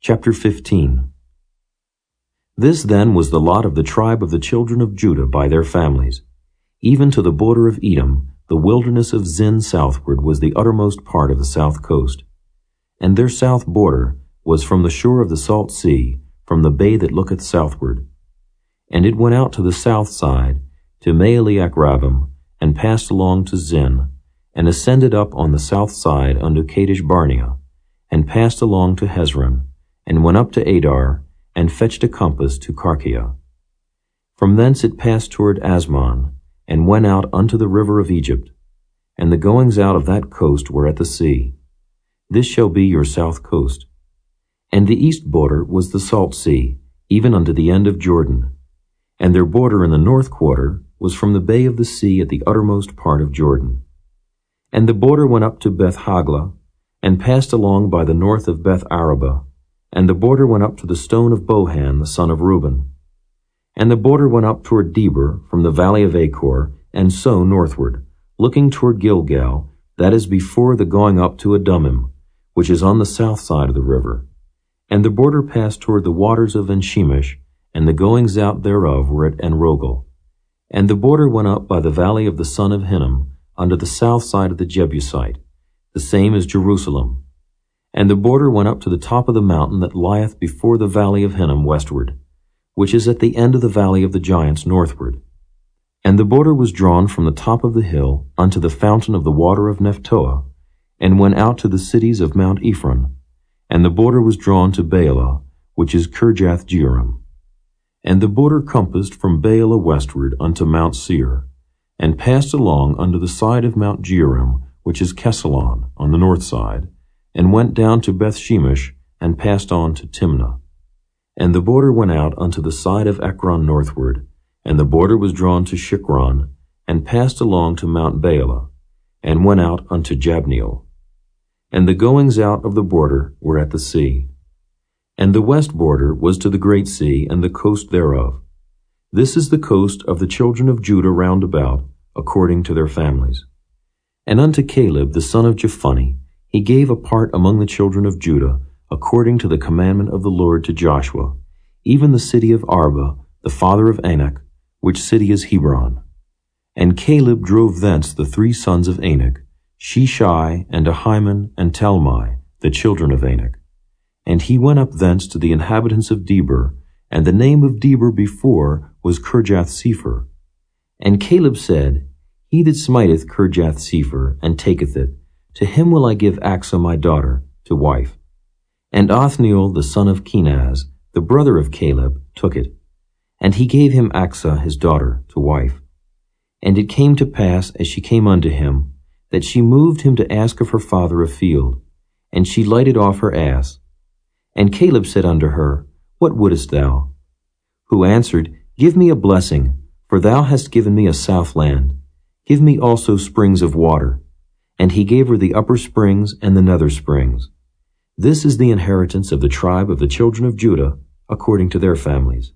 Chapter 15 This then was the lot of the tribe of the children of Judah by their families. Even to the border of Edom, the wilderness of Zin southward was the uttermost part of the south coast. And their south border was from the shore of the salt sea, from the bay that looketh southward. And it went out to the south side, to Maalehacrabbim, and passed along to Zin, and ascended up on the south side unto Kadesh Barnea, and passed along to Hezron, and went up to Adar, and fetched a compass to Karkaa. From thence it passed toward Azmon, and went out unto the river of Egypt, and the goings out of that coast were at the sea. This shall be your south coast. And the east border was the salt sea, even unto the end of Jordan. And their border in the north quarter was from the bay of the sea at the uttermost part of Jordan. And the border went up to Beth Hagla, and passed along by the north of Beth Araba, and the border went up to the stone of Bohan the son of Reuben. And the border went up toward Debir from the valley of Achor, and so northward, looking toward Gilgal, that is before the going up to Adummim, which is on the south side of the river. And the border passed toward the waters of Enshemesh, and the goings out thereof were at Enrogel. And the border went up by the valley of the son of Hinnom, unto the south side of the Jebusite, the same as Jerusalem. And the border went up to the top of the mountain that lieth before the valley of Hinnom westward, which is at the end of the valley of the giants northward. And the border was drawn from the top of the hill unto the fountain of the water of Nephtoah, and went out to the cities of Mount Ephron. And the border was drawn to Baalah, which is Kirjath Jearim. And the border compassed from Baalah westward unto Mount Seir, and passed along unto the side of Mount Jearim, which is Chesalon, on the north side, and went down to Beth Shemesh, and passed on to Timnah. And the border went out unto the side of Ekron northward, and the border was drawn to Shicron, and passed along to Mount Baalah, and went out unto Jabneel. And the goings out of the border were at the sea. And the west border was to the great sea, and the coast thereof. This is the coast of the children of Judah round about, according to their families. And unto Caleb the son of Jephunneh he gave a part among the children of Judah, according to the commandment of the Lord to Joshua, even the city of Arba, the father of Anak, which city is Hebron. And Caleb drove thence the three sons of Anak, Sheshai, and Ahiman, and Talmai, the children of Anak. And he went up thence to the inhabitants of Debir, and the name of Debir before was Kirjath Sepher. And Caleb said, He that smiteth Kirjath Sepher, and taketh it, to him will I give Achsah my daughter, to wife. And Othniel the son of Kenaz, the brother of Caleb, took it. And he gave him Achsah his daughter, to wife. And it came to pass, as she came unto him, that she moved him to ask of her father a field, and she lighted off her ass. And Caleb said unto her, What wouldest thou? Who answered, Give me a blessing, for thou hast given me a south land. Give me also springs of water. And he gave her the upper springs and the nether springs. This is the inheritance of the tribe of the children of Judah, according to their families.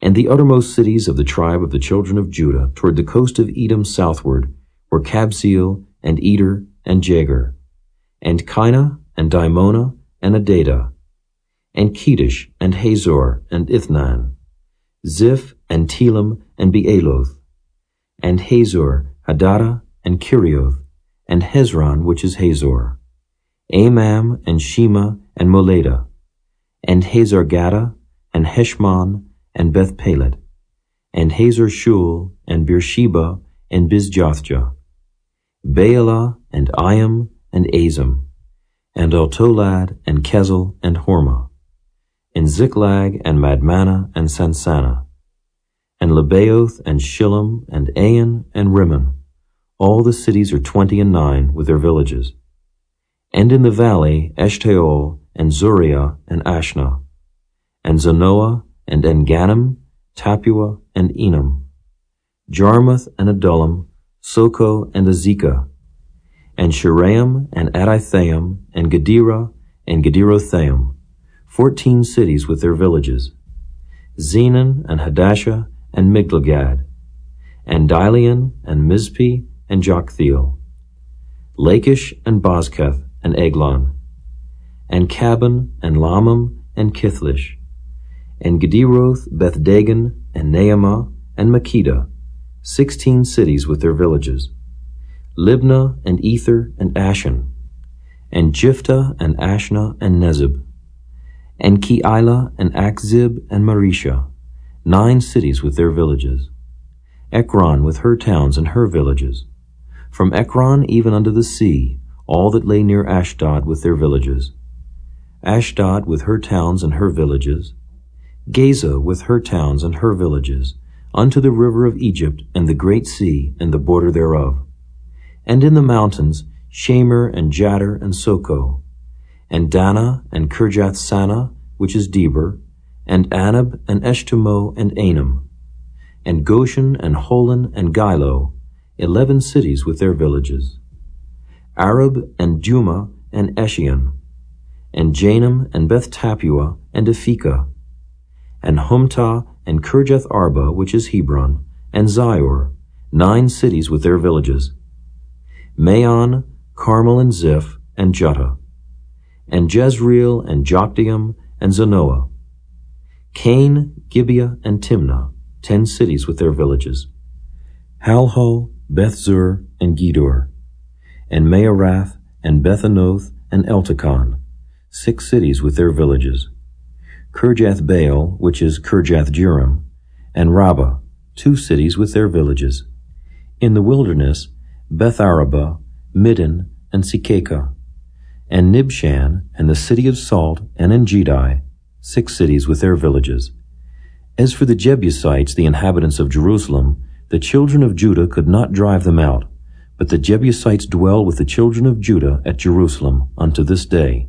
And the uttermost cities of the tribe of the children of Judah toward the coast of Edom southward were Kabzeel and Eder and Jagur, and Kinah and Dimonah and Adadah, and Kedesh and Hazor and Ithnan, Ziph and Telem and Bealoth, and Hazor, Hadattah and Kerioth, and Hezron which is Hazor, Amam and Shema and Moladah, and Hazar Gaddah and Heshmon and Beth Pelet, and Hazar Shual and Beersheba and Bizjothjah, Baalah and Iim and Azem, and Eltolad, and Chesil and Hormah, and Ziklag and Madmannah, and Sansannah, and Lebaoth and Shilhim and Ain and Rimmon. All the cities are twenty and nine with their villages. And in the valley Eshtaol and Zoreah and Ashnah, and Zanoah and Engannim, Tappuah and Enam, Jarmuth and Adullam, Socoh and Azekah, and Shaaraim and Adithaim and Gederah and Gederothaim, fourteen cities with their villages, Zenan and Hadashah and Migdalgad, and Dilean and Mizpeh and Joktheel, Lachish and Bozkath and Eglon, and Cabbon, and Lahmam, and Kithlish, and Gederoth, Bethdagon, and Naamah, and Makkedah, sixteen cities with their villages, Libnah, and Ether, and Ashan, and Jiphtah, and Ashnah, and Nezib, and Keilah, and Achzib and Mareshah, nine cities with their villages, Ekron with her towns and her villages, from Ekron even unto the sea, all that lay near Ashdod with their villages, Ashdod with her towns and her villages, Gaza with her towns and her villages, unto the river of Egypt and the great sea and the border thereof. And in the mountains, Shamir and Jattir and Socoh, and Dannah and Kirjath Sanah, which is Debir, and Anab and Eshtemoh and Anim, and Goshen and Holon and Giloh, eleven cities with their villages, Arab and Dumah and Eshean, and Janum and Beth Tappuah and Aphekah, and Humtah and Kirjath Arba, which is Hebron, and Zior, nine cities with their villages, Maon, Carmel and Ziph, and Juttah, and Jezreel and Jokdeam and Zanoah, Cain, Gibeah, and Timnah, ten cities with their villages, Halho, Bethzur, and Gedor, and Maarath, and Bethanoth, and Eltekon, six cities with their villages, Kirjath Baal, which is Kirjath Jearim, and Rabbah, two cities with their villages. In the wilderness, Beth Arabah, Middin, and Secacah, and Nibshan, and the city of Salt, and Engedi, six cities with their villages. As for the Jebusites, the inhabitants of Jerusalem, the children of Judah could not drive them out, but the Jebusites dwell with the children of Judah at Jerusalem unto this day.